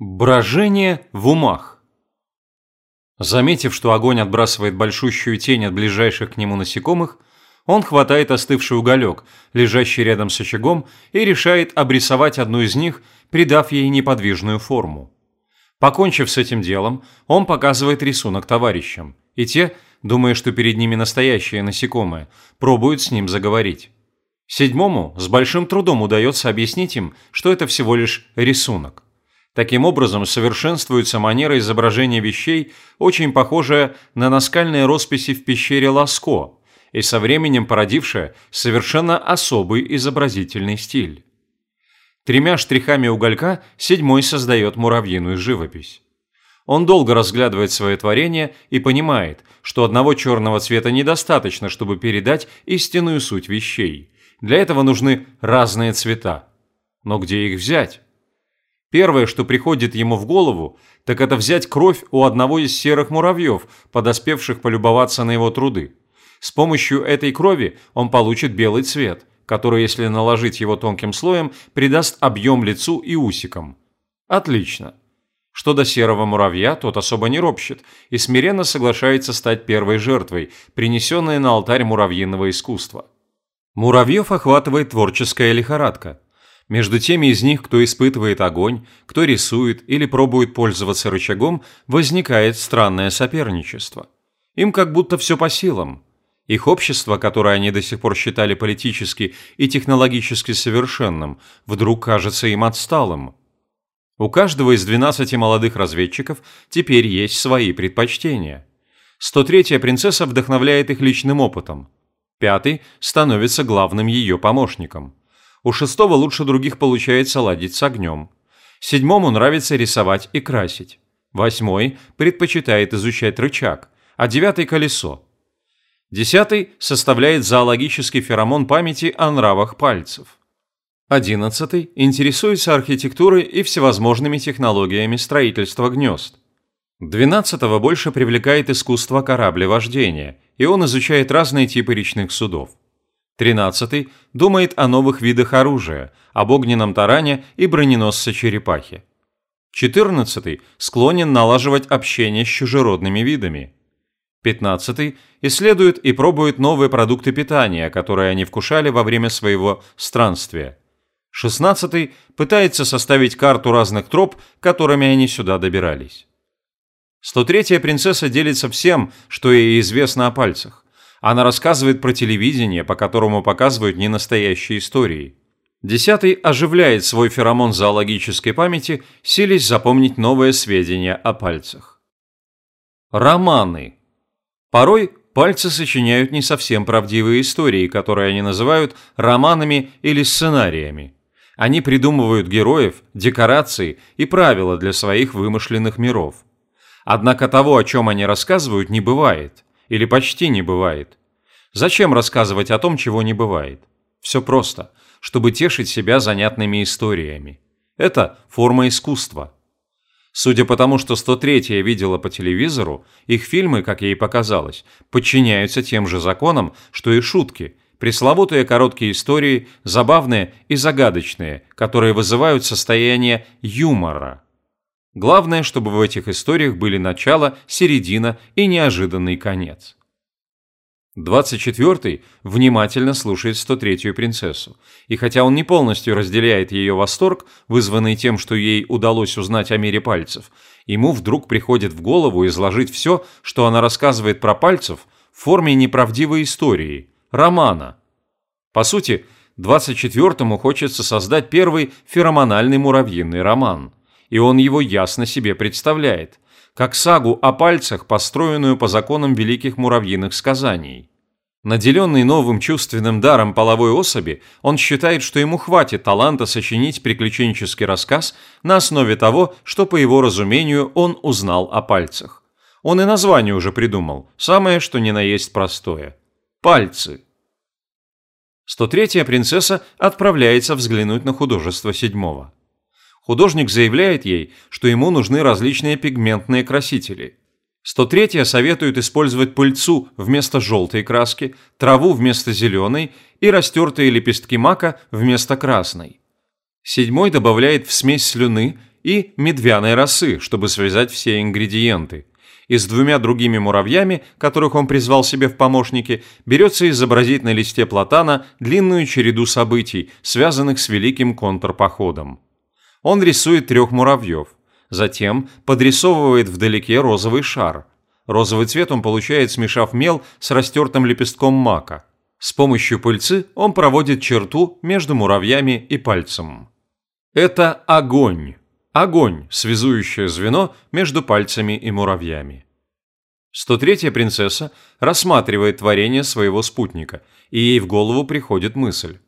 Брожение в умах. Заметив, что огонь отбрасывает большущую тень от ближайших к нему насекомых, он хватает остывший уголек, лежащий рядом с очагом, и решает обрисовать одну из них, придав ей неподвижную форму. Покончив с этим делом, он показывает рисунок товарищам, и те, думая, что перед ними настоящее насекомое, пробуют с ним заговорить. Седьмому с большим трудом удается объяснить им, что это всего лишь рисунок. Таким образом, совершенствуется манера изображения вещей, очень похожая на наскальные росписи в пещере Ласко, и со временем породившая совершенно особый изобразительный стиль. Тремя штрихами уголька седьмой создает муравьиную живопись. Он долго разглядывает свое творение и понимает, что одного черного цвета недостаточно, чтобы передать истинную суть вещей. Для этого нужны разные цвета. Но где их взять? Первое, что приходит ему в голову, так это взять кровь у одного из серых муравьев, подоспевших полюбоваться на его труды. С помощью этой крови он получит белый цвет, который, если наложить его тонким слоем, придаст объем лицу и усикам. Отлично. Что до серого муравья, тот особо не ропщет и смиренно соглашается стать первой жертвой, принесенной на алтарь муравьиного искусства. Муравьев охватывает творческая лихорадка – между теми из них, кто испытывает огонь, кто рисует или пробует пользоваться рычагом, возникает странное соперничество. Им как будто все по силам. Их общество, которое они до сих пор считали политически и технологически совершенным, вдруг кажется им отсталым. У каждого из 12 молодых разведчиков теперь есть свои предпочтения. 103-я принцесса вдохновляет их личным опытом. Пятый становится главным ее помощником – у шестого лучше других получается ладить с огнем. Седьмому нравится рисовать и красить. Восьмой предпочитает изучать рычаг, а девятый – колесо. Десятый составляет зоологический феромон памяти о нравах пальцев. Одиннадцатый интересуется архитектурой и всевозможными технологиями строительства гнезд. Двенадцатого больше привлекает искусство кораблевождения, и он изучает разные типы речных судов. Тринадцатый думает о новых видах оружия, об огненном таране и броненосце черепахи. Четырнадцатый склонен налаживать общение с чужеродными видами. Пятнадцатый исследует и пробует новые продукты питания, которые они вкушали во время своего странствия. Шестнадцатый пытается составить карту разных троп, которыми они сюда добирались. 103-я принцесса делится всем, что ей известно о пальцах. Она рассказывает про телевидение, по которому показывают ненастоящие истории. Десятый оживляет свой феромон зоологической памяти, силясь запомнить новые сведения о пальцах. Романы. Порой пальцы сочиняют не совсем правдивые истории, которые они называют романами или сценариями. Они придумывают героев, декорации и правила для своих вымышленных миров. Однако того, о чем они рассказывают, не бывает. Или почти не бывает. Зачем рассказывать о том, чего не бывает? Все просто, чтобы тешить себя занятными историями. Это форма искусства. Судя по тому, что 103-я видела по телевизору, их фильмы, как ей показалось, подчиняются тем же законам, что и шутки, пресловутые короткие истории, забавные и загадочные, которые вызывают состояние юмора. Главное, чтобы в этих историях были начало, середина и неожиданный конец. 24-й внимательно слушает 103-ю принцессу, и хотя он не полностью разделяет ее восторг, вызванный тем, что ей удалось узнать о мире пальцев, ему вдруг приходит в голову изложить все, что она рассказывает про пальцев, в форме неправдивой истории, романа. По сути, 24-му хочется создать первый феромональный муравьиный роман – и он его ясно себе представляет, как сагу о пальцах, построенную по законам великих муравьиных сказаний. Наделенный новым чувственным даром половой особи, он считает, что ему хватит таланта сочинить приключенческий рассказ на основе того, что, по его разумению, он узнал о пальцах. Он и название уже придумал, самое что ни на есть простое. Пальцы. 103-я принцесса отправляется взглянуть на художество седьмого. Художник заявляет ей, что ему нужны различные пигментные красители. 103 советует использовать пыльцу вместо желтой краски, траву вместо зеленой и растертые лепестки мака вместо красной. Седьмой добавляет в смесь слюны и медвяной росы, чтобы связать все ингредиенты. И с двумя другими муравьями, которых он призвал себе в помощники, берется изобразить на листе платана длинную череду событий, связанных с великим контрпоходом. Он рисует трех муравьев, затем подрисовывает вдалеке розовый шар. Розовый цвет он получает, смешав мел с растертым лепестком мака. С помощью пыльцы он проводит черту между муравьями и пальцем. Это огонь. Огонь – связующее звено между пальцами и муравьями. 103-я принцесса рассматривает творение своего спутника, и ей в голову приходит мысль.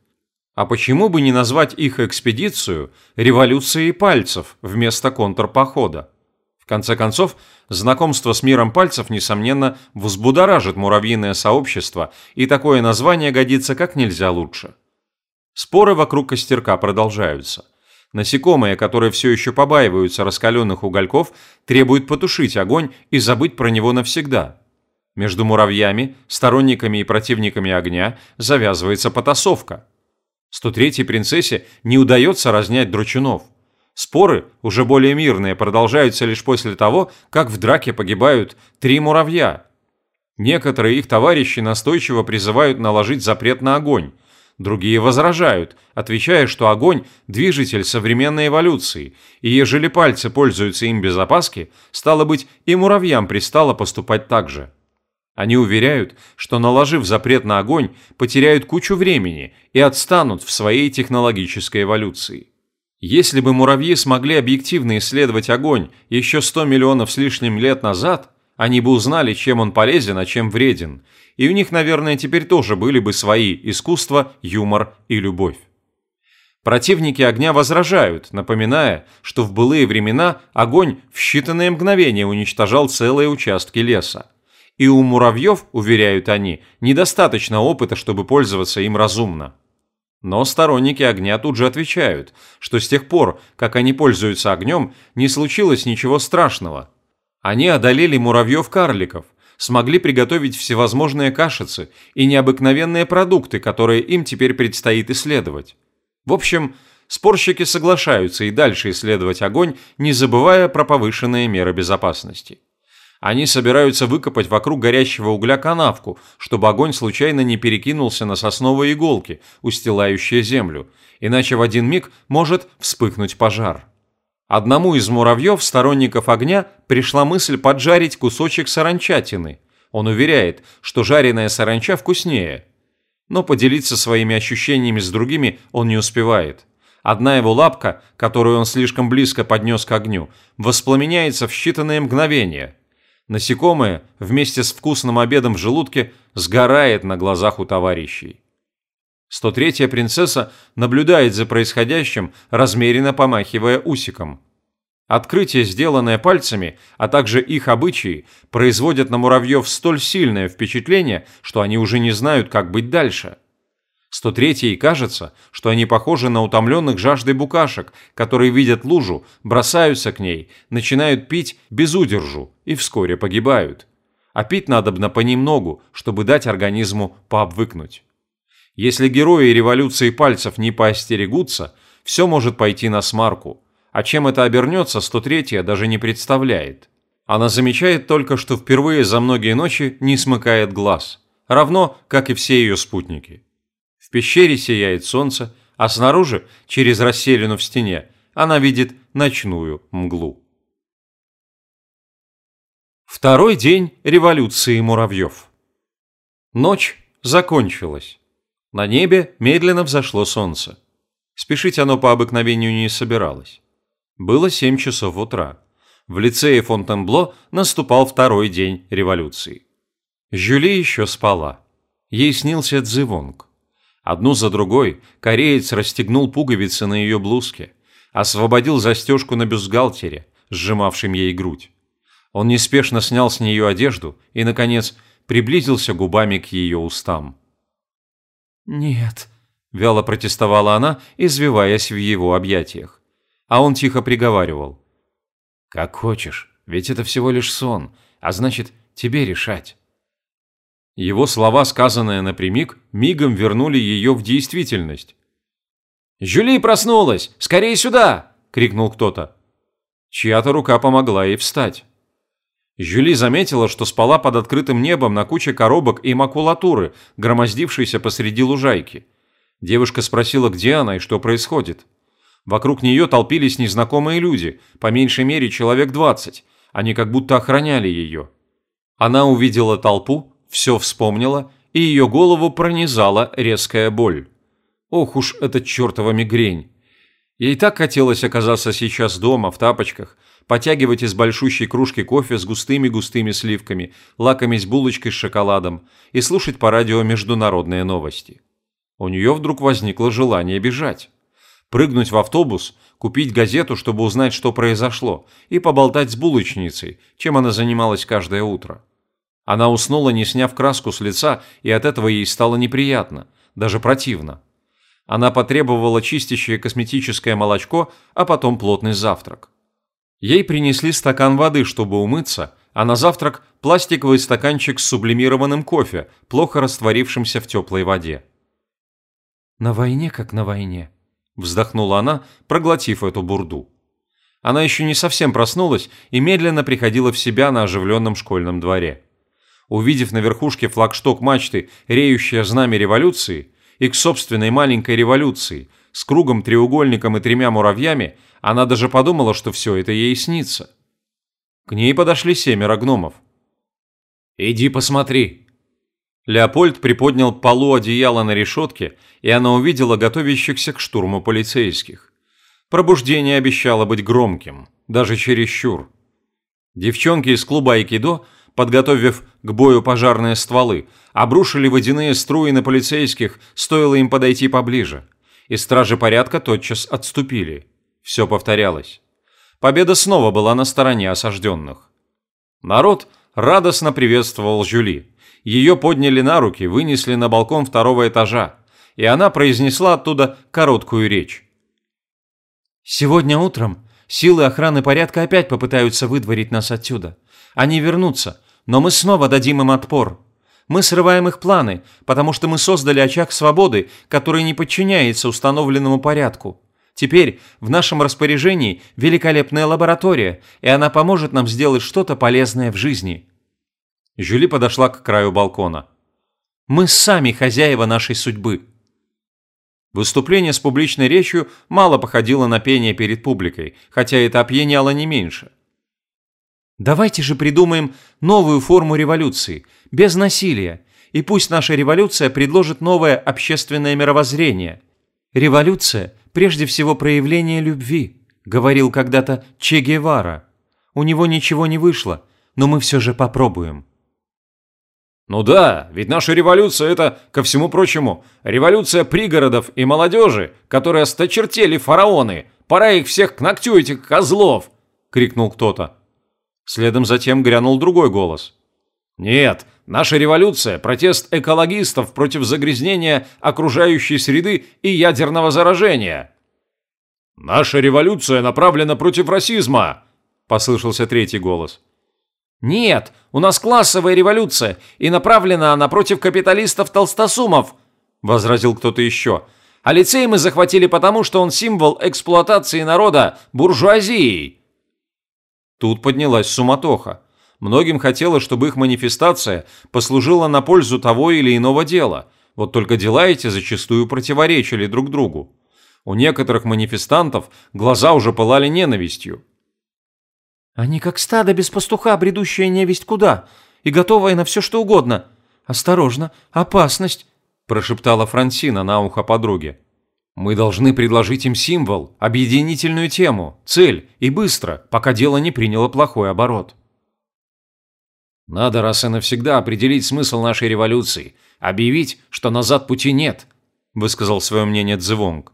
А почему бы не назвать их экспедицию революцией пальцев вместо контрпохода? В конце концов, знакомство с миром пальцев, несомненно, взбудоражит муравьиное сообщество, и такое название годится как нельзя лучше. Споры вокруг костерка продолжаются – Насекомые, которые все еще побаиваются раскаленных угольков, требуют потушить огонь и забыть про него навсегда. Между муравьями, сторонниками и противниками огня завязывается потасовка. 103-й принцессе не удается разнять дручунов. Споры, уже более мирные, продолжаются лишь после того, как в драке погибают три муравья. Некоторые их товарищи настойчиво призывают наложить запрет на огонь – Другие возражают, отвечая, что огонь – движитель современной эволюции, и ежели пальцы пользуются им без опаски, стало быть, и муравьям пристало поступать так же. Они уверяют, что наложив запрет на огонь, потеряют кучу времени и отстанут в своей технологической эволюции. Если бы муравьи смогли объективно исследовать огонь еще 100 миллионов с лишним лет назад, они бы узнали, чем он полезен, а чем вреден, и у них, наверное, теперь тоже были бы свои искусство, юмор и любовь. Противники огня возражают, напоминая, что в былые времена огонь в считанные мгновения уничтожал целые участки леса. И у муравьев, уверяют они, недостаточно опыта, чтобы пользоваться им разумно. Но сторонники огня тут же отвечают, что с тех пор, как они пользуются огнем, не случилось ничего страшного. Они одолели муравьев-карликов, смогли приготовить всевозможные кашицы и необыкновенные продукты, которые им теперь предстоит исследовать. В общем, спорщики соглашаются и дальше исследовать огонь, не забывая про повышенные меры безопасности. Они собираются выкопать вокруг горящего угля канавку, чтобы огонь случайно не перекинулся на сосновые иголки, устилающие землю, иначе в один миг может вспыхнуть пожар. Одному из муравьев, сторонников огня, пришла мысль поджарить кусочек саранчатины. Он уверяет, что жареная саранча вкуснее. Но поделиться своими ощущениями с другими он не успевает. Одна его лапка, которую он слишком близко поднес к огню, воспламеняется в считанные мгновения. Насекомое вместе с вкусным обедом в желудке сгорает на глазах у товарищей. 103-я принцесса наблюдает за происходящим, размеренно помахивая усиком. Открытие, сделанное пальцами, а также их обычаи, производят на муравьев столь сильное впечатление, что они уже не знают, как быть дальше. 103-й кажется, что они похожи на утомленных жаждой букашек, которые видят лужу, бросаются к ней, начинают пить без удержу и вскоре погибают. А пить надобно понемногу, чтобы дать организму пообвыкнуть. Если герои революции пальцев не поостерегутся, все может пойти на смарку. А чем это обернется, 103-я даже не представляет. Она замечает только, что впервые за многие ночи не смыкает глаз, равно как и все ее спутники. В пещере сияет солнце, а снаружи, через расселину в стене, она видит ночную мглу. Второй день революции муравьев. Ночь закончилась. На небе медленно взошло солнце. Спешить оно по обыкновению не собиралось. Было семь часов утра. В лицее Фонтенбло наступал второй день революции. Жюли еще спала. Ей снился Цзивонг. Одну за другой кореец расстегнул пуговицы на ее блузке, освободил застежку на бюстгальтере, сжимавшем ей грудь. Он неспешно снял с нее одежду и, наконец, приблизился губами к ее устам. «Нет», – вяло протестовала она, извиваясь в его объятиях. А он тихо приговаривал. «Как хочешь, ведь это всего лишь сон, а значит, тебе решать». Его слова, сказанные напрямик, мигом вернули ее в действительность. «Жюли проснулась! Скорее сюда!» – крикнул кто-то. Чья-то рука помогла ей встать. Жюли заметила, что спала под открытым небом на куче коробок и макулатуры, громоздившейся посреди лужайки. Девушка спросила, где она и что происходит. Вокруг нее толпились незнакомые люди, по меньшей мере человек двадцать. Они как будто охраняли ее. Она увидела толпу, все вспомнила, и ее голову пронизала резкая боль. Ох уж эта чертова мигрень. Ей так хотелось оказаться сейчас дома, в тапочках, потягивать из большущей кружки кофе с густыми-густыми сливками, лакомясь булочкой с шоколадом и слушать по радио международные новости. У нее вдруг возникло желание бежать. Прыгнуть в автобус, купить газету, чтобы узнать, что произошло, и поболтать с булочницей, чем она занималась каждое утро. Она уснула, не сняв краску с лица, и от этого ей стало неприятно, даже противно. Она потребовала чистящее косметическое молочко, а потом плотный завтрак. Ей принесли стакан воды, чтобы умыться, а на завтрак пластиковый стаканчик с сублимированным кофе, плохо растворившимся в теплой воде. «На войне, как на войне», – вздохнула она, проглотив эту бурду. Она еще не совсем проснулась и медленно приходила в себя на оживленном школьном дворе. Увидев на верхушке флагшток мачты реющее знамя революции и к собственной маленькой революции с кругом, треугольником и тремя муравьями, она даже подумала, что все это ей снится. К ней подошли семеро гномов. «Иди посмотри». Леопольд приподнял полу одеяла на решетке, и она увидела готовящихся к штурму полицейских. Пробуждение обещало быть громким, даже чересчур. Девчонки из клуба айкидо, подготовив к бою пожарные стволы, обрушили водяные струи на полицейских, стоило им подойти поближе, и стражи порядка тотчас отступили. Все повторялось. Победа снова была на стороне осажденных. Народ радостно приветствовал Жюли. Ее подняли на руки, вынесли на балкон второго этажа, и она произнесла оттуда короткую речь. «Сегодня утром силы охраны порядка опять попытаются выдворить нас отсюда. Они вернутся, но мы снова дадим им отпор. Мы срываем их планы, потому что мы создали очаг свободы, который не подчиняется установленному порядку. Теперь в нашем распоряжении великолепная лаборатория, и она поможет нам сделать что-то полезное в жизни». Жюли подошла к краю балкона. «Мы сами хозяева нашей судьбы». Выступление с публичной речью мало походило на пение перед публикой, хотя это опьяняло не меньше. «Давайте же придумаем новую форму революции, без насилия, и пусть наша революция предложит новое общественное мировоззрение. Революция прежде всего проявление любви», – говорил когда-то Че Гевара. «У него ничего не вышло, но мы все же попробуем». Ну да, ведь наша революция – это, ко всему прочему, революция пригородов и молодежи, которые осточертели фараоны. Пора их всех к ногтю этих козлов!» – крикнул кто-то. Следом затем грянул другой голос. «Нет, наша революция – протест экологистов против загрязнения окружающей среды и ядерного заражения». «Наша революция направлена против расизма», – послышался третий голос. «Нет, у нас классовая революция, и направлена она против капиталистов-толстосумов», – возразил кто-то еще. «А лицей мы захватили потому, что он символ эксплуатации народа буржуазией». Тут поднялась суматоха. Многим хотелось, чтобы их манифестация послужила на пользу того или иного дела. Вот только дела эти зачастую противоречили друг другу. У некоторых манифестантов глаза уже пылали ненавистью. «Они как стадо без пастуха, бредущая невесть куда, и готовая на все что угодно. Осторожно, опасность!» – прошептала Франсина на ухо подруге. Мы должны предложить им символ, объединительную тему, цель и быстро, пока дело не приняло плохой оборот. Надо раз и навсегда определить смысл нашей революции, объявить, что назад пути нет, высказал свое мнение Цзывонг.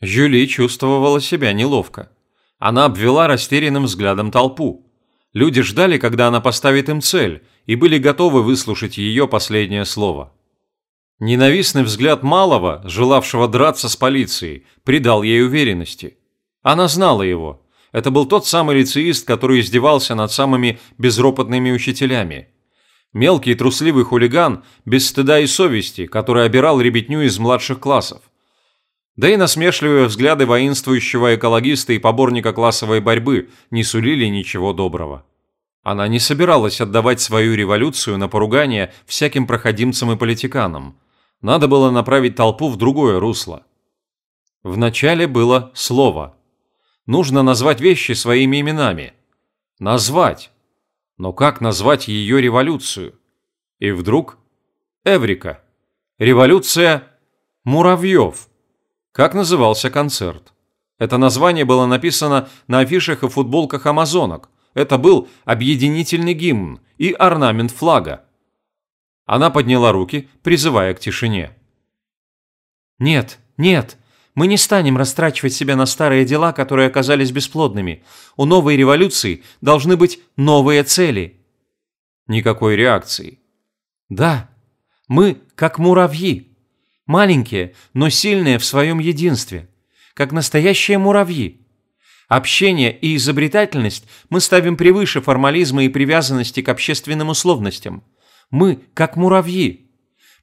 Жюли чувствовала себя неловко. Она обвела растерянным взглядом толпу. Люди ждали, когда она поставит им цель, и были готовы выслушать ее последнее слово. Ненавистный взгляд малого, желавшего драться с полицией, придал ей уверенности. Она знала его. Это был тот самый лицеист, который издевался над самыми безропотными учителями. Мелкий трусливый хулиган, без стыда и совести, который обирал ребятню из младших классов. Да и насмешливые взгляды воинствующего экологиста и поборника классовой борьбы не сулили ничего доброго. Она не собиралась отдавать свою революцию на поругание всяким проходимцам и политиканам. Надо было направить толпу в другое русло. Вначале было слово. Нужно назвать вещи своими именами. Назвать. Но как назвать ее революцию? И вдруг Эврика. Революция муравьев. Как назывался концерт? Это название было написано на афишах и футболках амазонок. Это был объединительный гимн и орнамент флага. Она подняла руки, призывая к тишине. «Нет, нет, мы не станем растрачивать себя на старые дела, которые оказались бесплодными. У новой революции должны быть новые цели». Никакой реакции. «Да, мы как муравьи. Маленькие, но сильные в своем единстве. Как настоящие муравьи. Общение и изобретательность мы ставим превыше формализма и привязанности к общественным условностям. Мы как муравьи.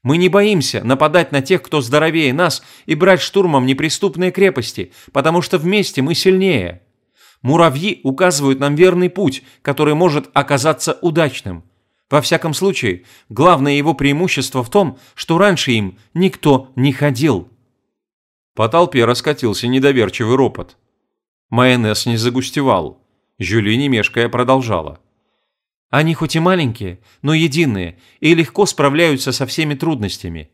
Мы не боимся нападать на тех, кто здоровее нас, и брать штурмом неприступные крепости, потому что вместе мы сильнее. Муравьи указывают нам верный путь, который может оказаться удачным. Во всяком случае, главное его преимущество в том, что раньше им никто не ходил. По толпе раскатился недоверчивый ропот. Майонез не загустевал. Жюли, не мешкая, продолжала. Они хоть и маленькие, но единые и легко справляются со всеми трудностями.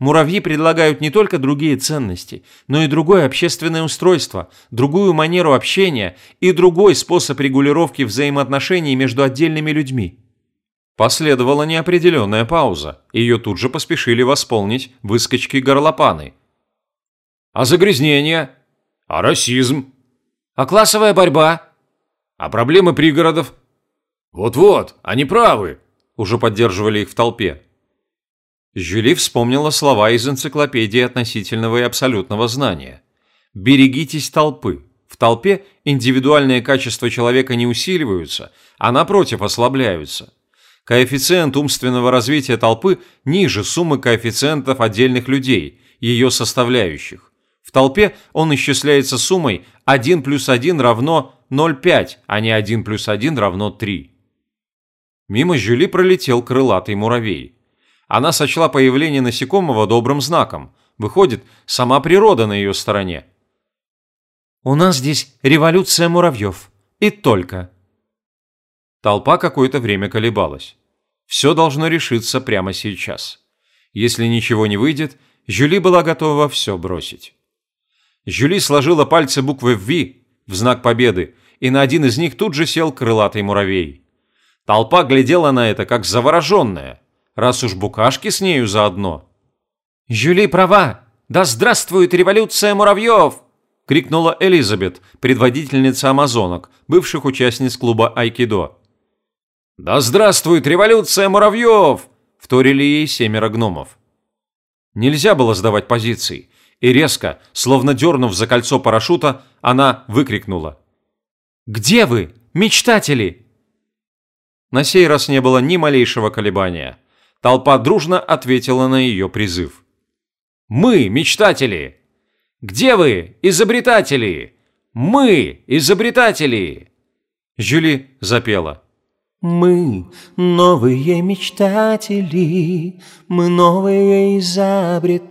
Муравьи предлагают не только другие ценности, но и другое общественное устройство, другую манеру общения и другой способ регулировки взаимоотношений между отдельными людьми. Последовала неопределенная пауза. Ее тут же поспешили восполнить выскочки горлопаны. «А загрязнение? А расизм? А классовая борьба? А проблемы пригородов? Вот-вот, они правы!» Уже поддерживали их в толпе. Жюли вспомнила слова из энциклопедии относительного и абсолютного знания. «Берегитесь толпы». В толпе индивидуальные качества человека не усиливаются, а напротив ослабляются коэффициент умственного развития толпы ниже суммы коэффициентов отдельных людей, ее составляющих. В толпе он исчисляется суммой 1 плюс 1 равно 0,5, а не 1 плюс 1 равно 3. Мимо Жюли пролетел крылатый муравей. Она сочла появление насекомого добрым знаком. Выходит, сама природа на ее стороне. «У нас здесь революция муравьев. И только», Толпа какое-то время колебалась. Все должно решиться прямо сейчас. Если ничего не выйдет, Жюли была готова все бросить. Жюли сложила пальцы буквы «В» в знак победы, и на один из них тут же сел крылатый муравей. Толпа глядела на это, как завороженная, раз уж букашки с нею заодно. «Жюли права! Да здравствует революция муравьев!» – крикнула Элизабет, предводительница амазонок, бывших участниц клуба айкидо. «Да здравствует революция муравьев!» – вторили ей семеро гномов. Нельзя было сдавать позиции, и резко, словно дернув за кольцо парашюта, она выкрикнула. «Где вы, мечтатели?» На сей раз не было ни малейшего колебания. Толпа дружно ответила на ее призыв. «Мы, мечтатели! Где вы, изобретатели? Мы, изобретатели!» Жюли запела. Мы новые мечтатели, мы новые изобретатели.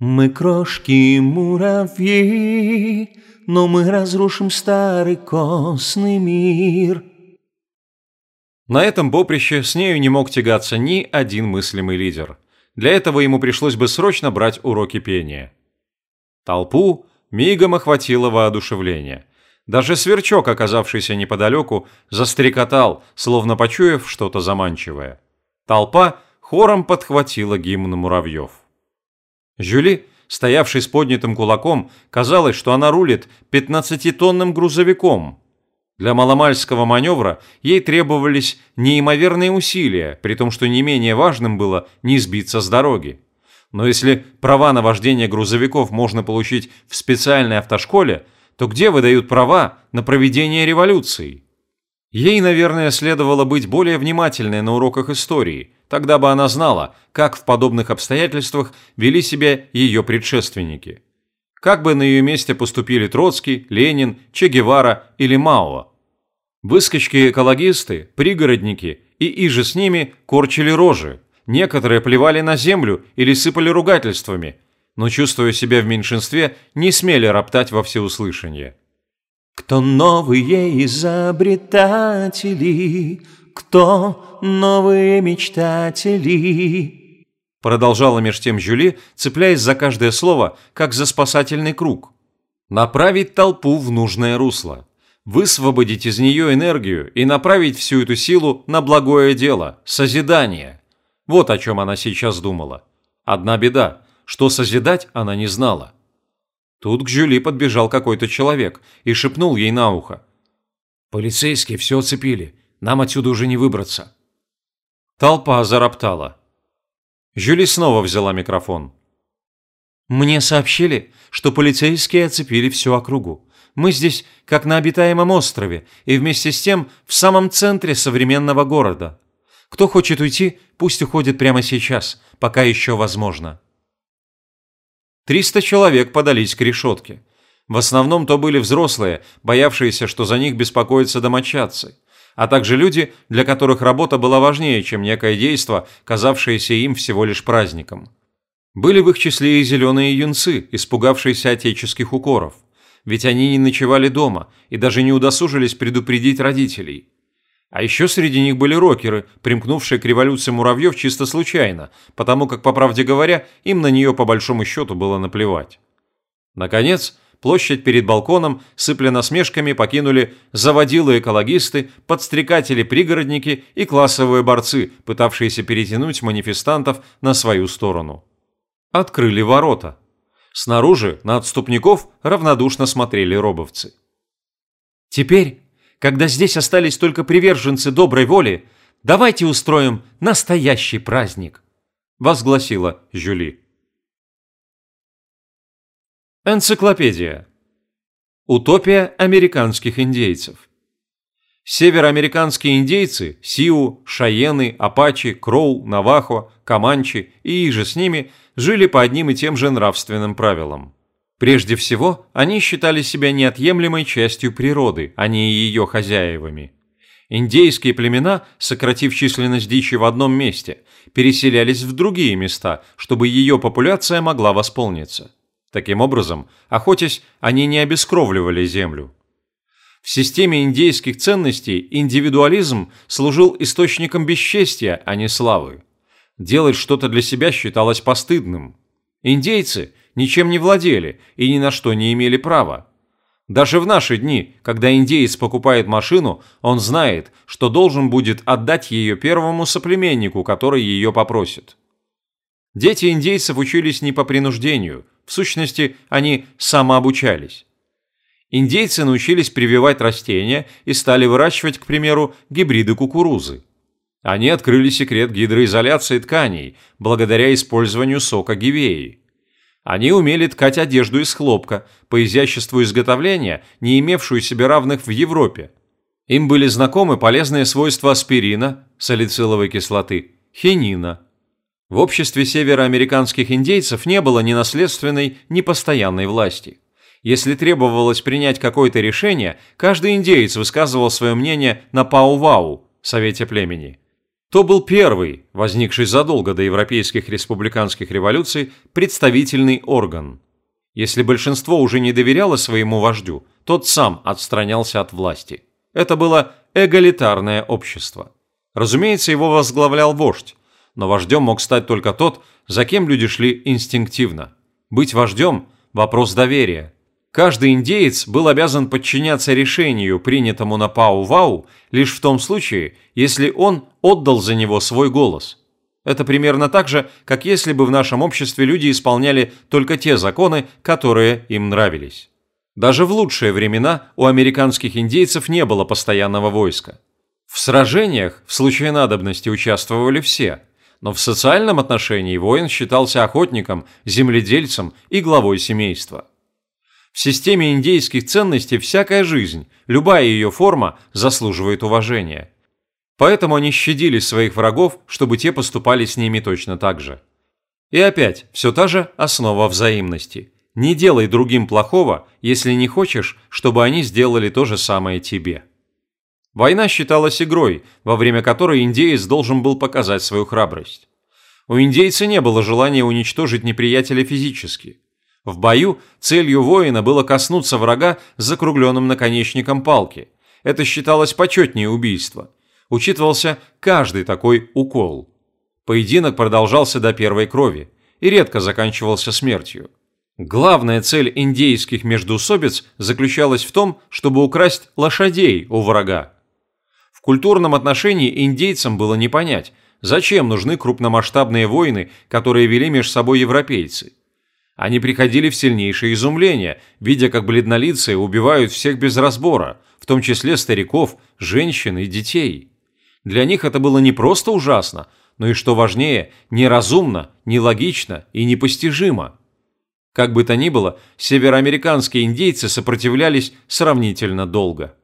Мы крошки муравьи, но мы разрушим старый костный мир. На этом поприще с нею не мог тягаться ни один мыслимый лидер. Для этого ему пришлось бы срочно брать уроки пения. Толпу мигом охватило воодушевление – даже сверчок, оказавшийся неподалеку, застрекотал, словно почуяв что-то заманчивое. Толпа хором подхватила гимн муравьев. Жюли, стоявший с поднятым кулаком, казалось, что она рулит пятнадцатитонным грузовиком. Для маломальского маневра ей требовались неимоверные усилия, при том, что не менее важным было не сбиться с дороги. Но если права на вождение грузовиков можно получить в специальной автошколе – то где выдают права на проведение революции? Ей, наверное, следовало быть более внимательной на уроках истории, тогда бы она знала, как в подобных обстоятельствах вели себя ее предшественники. Как бы на ее месте поступили Троцкий, Ленин, Че Гевара или Мао. Выскочки-экологисты, пригородники и иже с ними корчили рожи, некоторые плевали на землю или сыпали ругательствами, но, чувствуя себя в меньшинстве, не смели роптать во всеуслышание. Кто новые изобретатели, кто новые мечтатели? Продолжала меж тем Жюли, цепляясь за каждое слово, как за спасательный круг. Направить толпу в нужное русло. Высвободить из нее энергию и направить всю эту силу на благое дело – созидание. Вот о чем она сейчас думала. Одна беда, что созидать она не знала. Тут к Жюли подбежал какой-то человек и шепнул ей на ухо. «Полицейские все оцепили. Нам отсюда уже не выбраться». Толпа зароптала. Жюли снова взяла микрофон. «Мне сообщили, что полицейские оцепили всю округу. Мы здесь как на обитаемом острове и вместе с тем в самом центре современного города. Кто хочет уйти, пусть уходит прямо сейчас, пока еще возможно». Триста человек подались к решетке. В основном то были взрослые, боявшиеся, что за них беспокоятся домочадцы, а также люди, для которых работа была важнее, чем некое действо, казавшееся им всего лишь праздником. Были в их числе и зеленые юнцы, испугавшиеся отеческих укоров. Ведь они не ночевали дома и даже не удосужились предупредить родителей. А еще среди них были рокеры, примкнувшие к революции муравьев чисто случайно, потому как, по правде говоря, им на нее по большому счету было наплевать. Наконец, площадь перед балконом, сыпля насмешками, покинули заводилы-экологисты, подстрекатели-пригородники и классовые борцы, пытавшиеся перетянуть манифестантов на свою сторону. Открыли ворота. Снаружи на отступников равнодушно смотрели робовцы. «Теперь когда здесь остались только приверженцы доброй воли, давайте устроим настоящий праздник», – возгласила Жюли. Энциклопедия. Утопия американских индейцев. Североамериканские индейцы – Сиу, Шаены, Апачи, Кроу, Навахо, Каманчи и иже с ними – жили по одним и тем же нравственным правилам. Прежде всего, они считали себя неотъемлемой частью природы, а не ее хозяевами. Индейские племена, сократив численность дичи в одном месте, переселялись в другие места, чтобы ее популяция могла восполниться. Таким образом, охотясь, они не обескровливали землю. В системе индейских ценностей индивидуализм служил источником бесчестия, а не славы. Делать что-то для себя считалось постыдным. Индейцы – ничем не владели и ни на что не имели права. Даже в наши дни, когда индеец покупает машину, он знает, что должен будет отдать ее первому соплеменнику, который ее попросит. Дети индейцев учились не по принуждению, в сущности, они самообучались. Индейцы научились прививать растения и стали выращивать, к примеру, гибриды кукурузы. Они открыли секрет гидроизоляции тканей благодаря использованию сока гивеи. Они умели ткать одежду из хлопка, по изяществу изготовления, не имевшую себе равных в Европе. Им были знакомы полезные свойства аспирина, салициловой кислоты, хинина. В обществе североамериканских индейцев не было ни наследственной, ни постоянной власти. Если требовалось принять какое-то решение, каждый индеец высказывал свое мнение на пау-вау, совете племени – то был первый, возникший задолго до европейских республиканских революций, представительный орган. Если большинство уже не доверяло своему вождю, тот сам отстранялся от власти. Это было эгалитарное общество. Разумеется, его возглавлял вождь, но вождем мог стать только тот, за кем люди шли инстинктивно. Быть вождем – вопрос доверия. Каждый индеец был обязан подчиняться решению, принятому на Пау-Вау, лишь в том случае, если он отдал за него свой голос. Это примерно так же, как если бы в нашем обществе люди исполняли только те законы, которые им нравились. Даже в лучшие времена у американских индейцев не было постоянного войска. В сражениях в случае надобности участвовали все, но в социальном отношении воин считался охотником, земледельцем и главой семейства. В системе индейских ценностей всякая жизнь, любая ее форма заслуживает уважения. Поэтому они щадили своих врагов, чтобы те поступали с ними точно так же. И опять, все та же основа взаимности. Не делай другим плохого, если не хочешь, чтобы они сделали то же самое тебе. Война считалась игрой, во время которой индеец должен был показать свою храбрость. У индейца не было желания уничтожить неприятеля физически. В бою целью воина было коснуться врага с закругленным наконечником палки. Это считалось почетнее убийства. Учитывался каждый такой укол. Поединок продолжался до первой крови и редко заканчивался смертью. Главная цель индейских междоусобиц заключалась в том, чтобы украсть лошадей у врага. Культурном отношении индейцам было не понять, зачем нужны крупномасштабные войны, которые вели между собой европейцы. Они приходили в сильнейшее изумление, видя, как бледнолицые убивают всех без разбора, в том числе стариков, женщин и детей. Для них это было не просто ужасно, но и, что важнее, неразумно, нелогично и непостижимо. Как бы то ни было, североамериканские индейцы сопротивлялись сравнительно долго.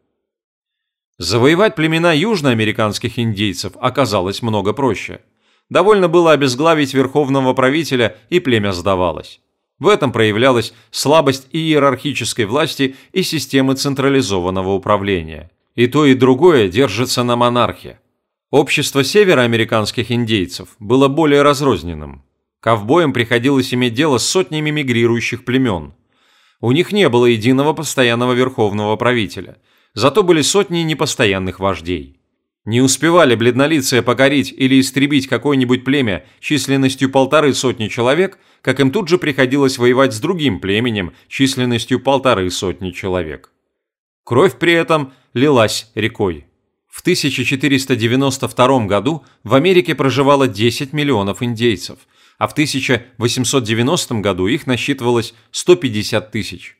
Завоевать племена южноамериканских индейцев оказалось много проще. Довольно было обезглавить верховного правителя, и племя сдавалось. В этом проявлялась слабость иерархической власти и системы централизованного управления. И то, и другое держится на монархе. Общество североамериканских индейцев было более разрозненным. Ковбоям приходилось иметь дело с сотнями мигрирующих племен. У них не было единого постоянного верховного правителя, зато были сотни непостоянных вождей. Не успевали бледнолицые покорить или истребить какое-нибудь племя численностью полторы сотни человек, как им тут же приходилось воевать с другим племенем численностью полторы сотни человек. Кровь при этом лилась рекой. В 1492 году в Америке проживало 10 миллионов индейцев – а в 1890 году их насчитывалось 150 тысяч.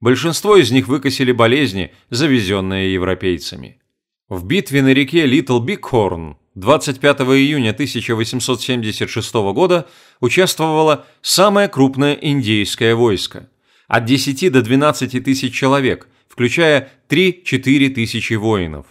Большинство из них выкосили болезни, завезенные европейцами. В битве на реке Литл Бигхорн 25 июня 1876 года участвовало самое крупное индейское войско – от 10 до 12 тысяч человек, включая 3-4 тысячи воинов.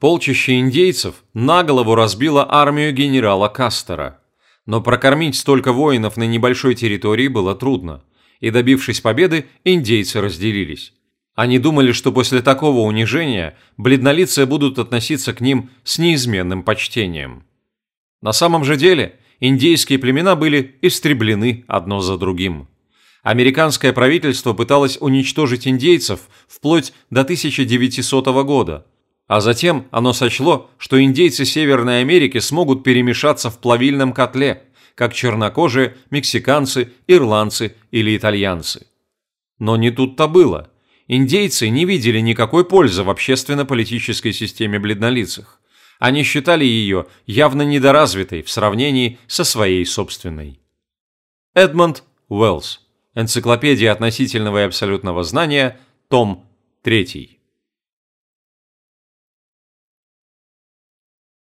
Полчище индейцев на голову разбило армию генерала Кастера – но прокормить столько воинов на небольшой территории было трудно, и добившись победы, индейцы разделились. Они думали, что после такого унижения бледнолицые будут относиться к ним с неизменным почтением. На самом же деле индейские племена были истреблены одно за другим. Американское правительство пыталось уничтожить индейцев вплоть до 1900 года – а затем оно сочло, что индейцы Северной Америки смогут перемешаться в плавильном котле, как чернокожие, мексиканцы, ирландцы или итальянцы. Но не тут-то было. Индейцы не видели никакой пользы в общественно-политической системе бледнолицых. Они считали ее явно недоразвитой в сравнении со своей собственной. Эдмонд Уэллс. Энциклопедия относительного и абсолютного знания. Том 3.